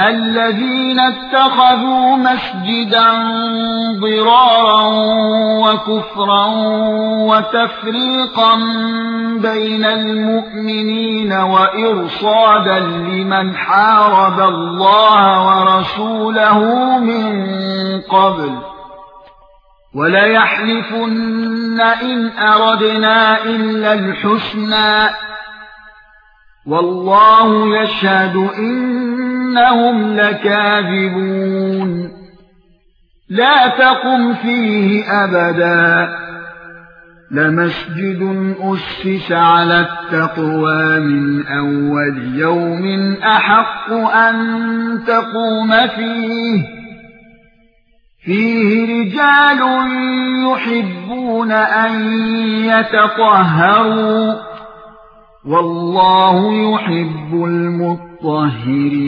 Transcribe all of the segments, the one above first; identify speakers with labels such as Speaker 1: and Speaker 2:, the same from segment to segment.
Speaker 1: الذين اتخذوا مسجدا ضرارا وكفرا وتفريقا بين المؤمنين وإرصادا لمن حارب الله ورسوله من قبل. ولا يحلفن إن أردنا إلا الحسنى. والله يشهد إنهم لكاذبون. لا تقم فيه أبدا. لمسجد أسس على التقوى من أول يوم أحق أن تقوم فيه. فيه رجال يحبون أن يتطهروا. والله يحب المطهرين.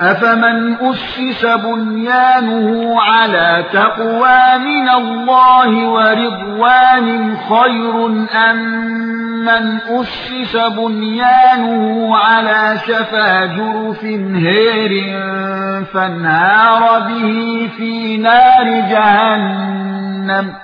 Speaker 1: أفمن أسس بنيانه على تقوى من الله ورضوان خير أم من أسس بنيانه على شفا جرف هير فانهار به في نار جهنم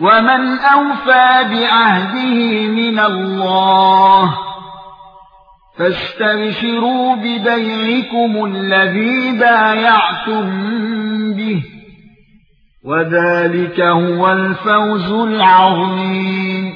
Speaker 1: ومن أوفى بعهده من الله فاستبشروا ببيعكم الذي بايعتم به وذلك هو الفوز العظيم